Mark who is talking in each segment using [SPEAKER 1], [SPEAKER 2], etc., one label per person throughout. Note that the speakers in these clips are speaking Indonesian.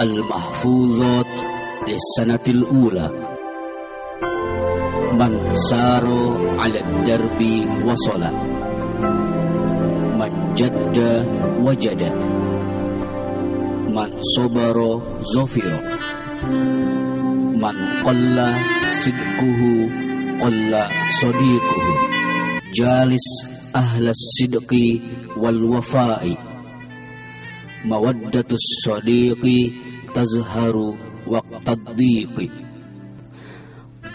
[SPEAKER 1] المحفوظات للسنة الأولى من سار على الدرب وصل من جد وجد من صبر ظفر من قل صدقه قل صديقه جالس أهل الصدق والوفاء mawaddatus sadiqi tazharu waqtad diqi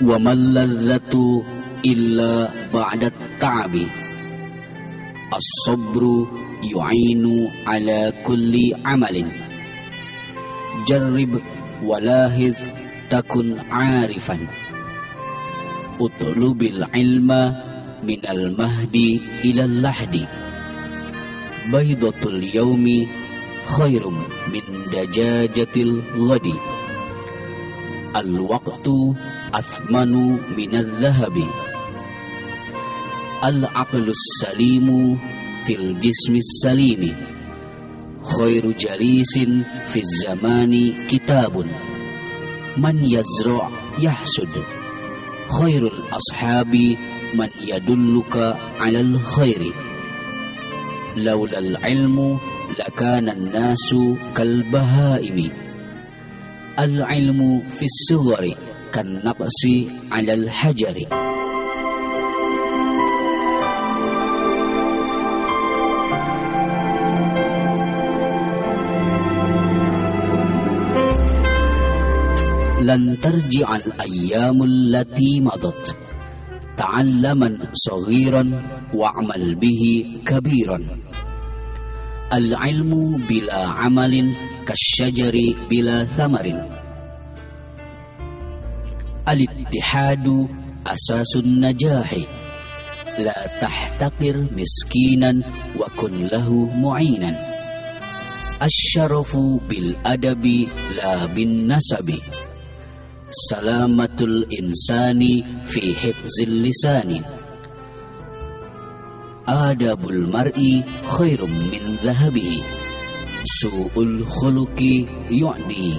[SPEAKER 1] wa malladzatu illa ba'da ta'bi. As-sabru yu'inu ala kulli amalin. Jarrib walahiz takun arifan. Utlubil ilma minal mahdi ilal lahdi. Baydatul yaumi khairum min dajajatil ghadi. Al-waqtu athmanu min zahabi al-aqlus salimu fil jismis salimi. Khairu jalisin fil zamani kitabun. Man yazra' yahsud. Khairul ashabi man yadulluka alal khairi. Laulal ilmu لكان الناس كالبهائم. العلم في الصغر كالنقص على الحجر. لن ترجع الأيام التي مضت. تعلما صغيرا واعمل به كبيرا. Al-ilmu bila amalin kasyajari bila thamarin. Al-ittihadu asasun najahi. La tahtakir miskinan wa kun lahu mu'inan. Asyarafu bil adabi la bin nasabi. Salamatul insani fi hifzil lisani adabul mar'i khairum min zahabi. Su'ul khuluqi yu'di.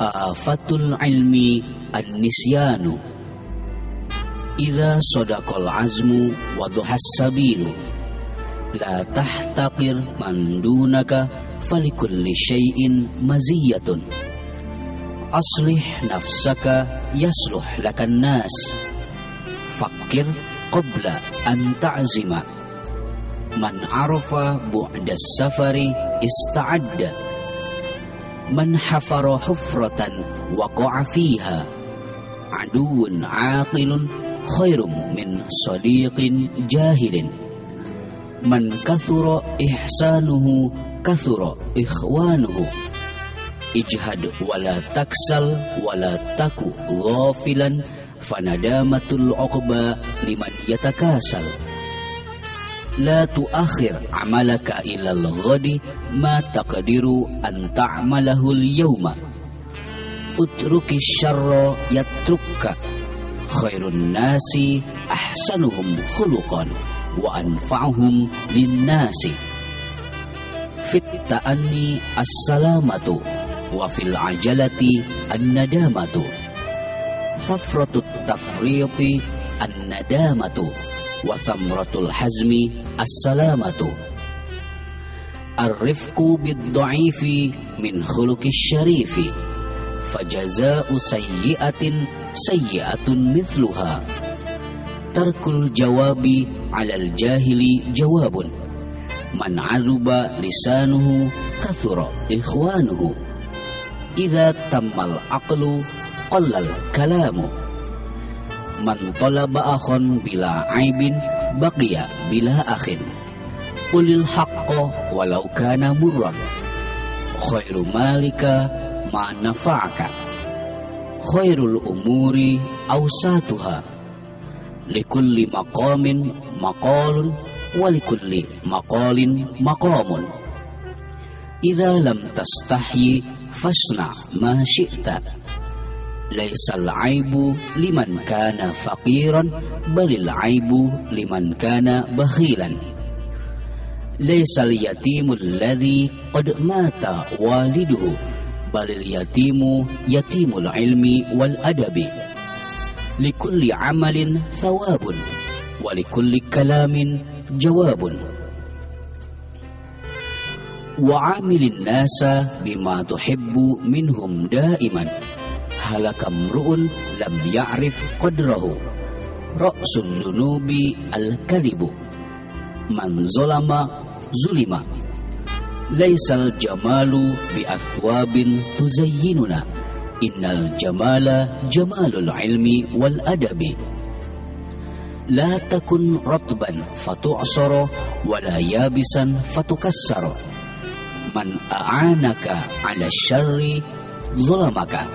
[SPEAKER 1] Afatul ilmi an-nisyanu. Idza sadaqal azmu wa duhas sabilu la tahtaqir man dunaka falikulli syai'in maziyatun. Aslih nafsaka yasluh lakan nas. Fakir qabla an ta'zima man arafa bu'da safari ista'adda man hafara aqilun khairum min sadiqin jahilin man kathura ihsanuhu kathura ikhwanuhu ijhad wala taksal wala fanadamatul uqba liman yatakasal la tuakhir amalaka ila al-ghadi ma taqdiru an ta'malahu al-yawma utruki syarra yatrukka khairun nasi ahsanuhum khuluqan wa anfa'uhum lin-nasi. Fit ta'anni as-salamatu wa fil ajalati an-nadamatu. Safratut tafriti an-nadamatu wa thamratul hazmi as-salamatu. Ar-rifqu bid-dha'ifi min khuluqis syarifi. Fajaza'u sayyi'atin sayyi'atun mithluha. Tarkul jawabi 'alal jahili jawabun. Man 'aruba lisanuhu kathura ikhwanuhu. Idza tammal aqlu قل الكلام من طلب أخ بلا عيب بقي بلا أخ قل الحق ولو كان مرا خير مالك ما نفعك خير الأمور أوساتها لكل مقام مقال ولكل مقال مقام إذا لم تستحي فاصنع ما شئت Laisal aibu liman kana faqiran balil aibu liman kana bakhilan. Laisal yatimul ladzi qad mata waliduhu balil yatimu yatimul ilmi wal adabi. Likulli amalin thawabun walikulli kalamin jawabun. Wa amilin nasa bima tuhibbu minhum daiman halaka mru'un lam ya'rif qadrahu. Ra'sul dhunubi al-kadhibu man zolama zulima. Laisal jamalu bi athwabin tuzayyinuna. Innal jamala jamalul ilmi wal adabi. La takun ratban fatu'sara wa la yabisan fatukassara. Man a'anaka ala syarri zulamaka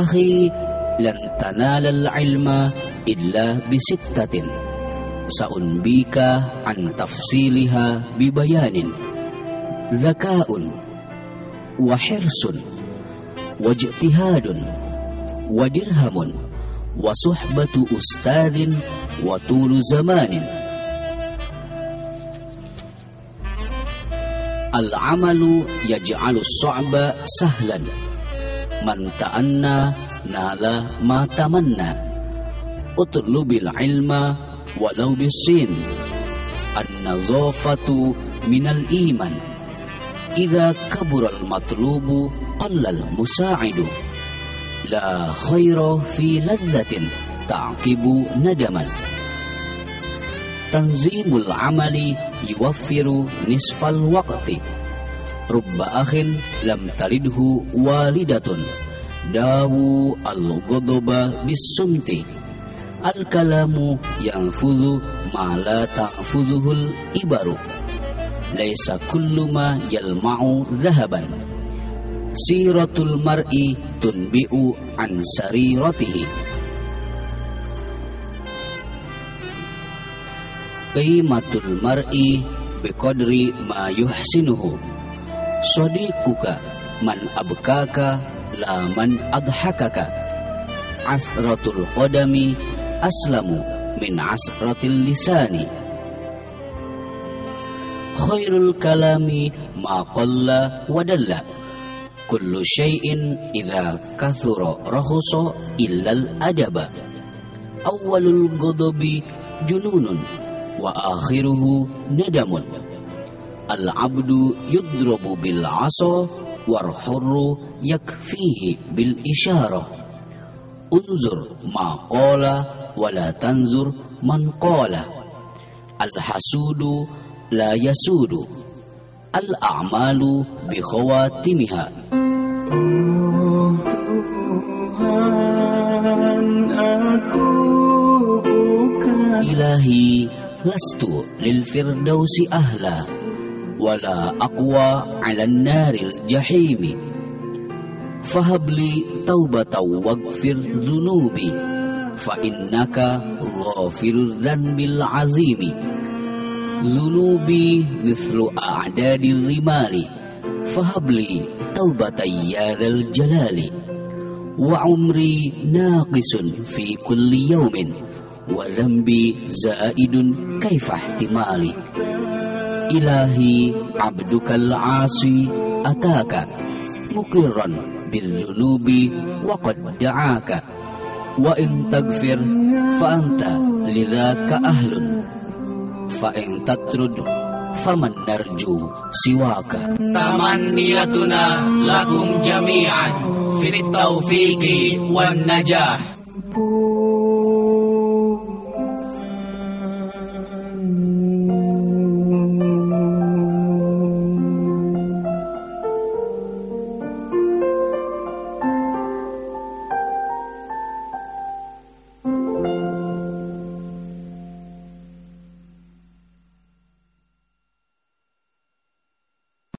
[SPEAKER 1] akhi lan tanalal ilma illa bisittatin saunbika an tafsiliha bibayanin zakaun wa hirsun wa ijtihadun wa suhbatu ustadin wa tulu zamanin. Al-amalu yaj'alu as-sa'ba sahlan. Man ta'anna nala ma tamanna. Utlubil ilma walau bisin. An-nazafatu minal iman. Idza kabural matlubu qallal musa'idu. La khaira fi ladzatin ta'qibu nadaman. Tanzimul amali yuwaffiru nisfal waqti Rubba akhin lam talidhu walidatun. Dawu al-godoba bisumti. Al-kalamu yang fudu ma'la ta'fuzuhul ibaru. Laisa kullu ma yalma'u zahaban Siratul mar'i tunbi'u an sariratihi. Qimatul mar'i biqadri ma yuhsinuhu. Sadiquka man abkaka la man adhakaka. Asratul qadami aslamu min asratil lisani. Khairul kalami ma qalla wa dalla. Kullu syai'in idza kathura rahusa illal adaba. Awwalul ghadabi jununun wa akhiruhu nadamun. العبد يضرب بالعصا والحر يكفيه بالإشارة. انظر ما قال ولا تنظر من قال. الحسود لا يسود الأعمال بخواتمها. إلهي لست للفردوس أهلا. ولا أقوى على النار الجحيم. فهب لي توبة واغفر ذنوبي فإنك غافر الذنب العظيم. ذنوبي مثل أعداد الرمال فهب لي توبة يا ذا الجلال. وعمري ناقص في كل يوم وذنبي زائد كيف احتمالي. إلهي عبدك العاصي أتاك مقرا بالذنوب وقد دعاك وإن تغفر فأنت لذاك أهل فإن تطرد فمن نرجو سواك تمنيتنا لكم جميعا في التوفيق والنجاح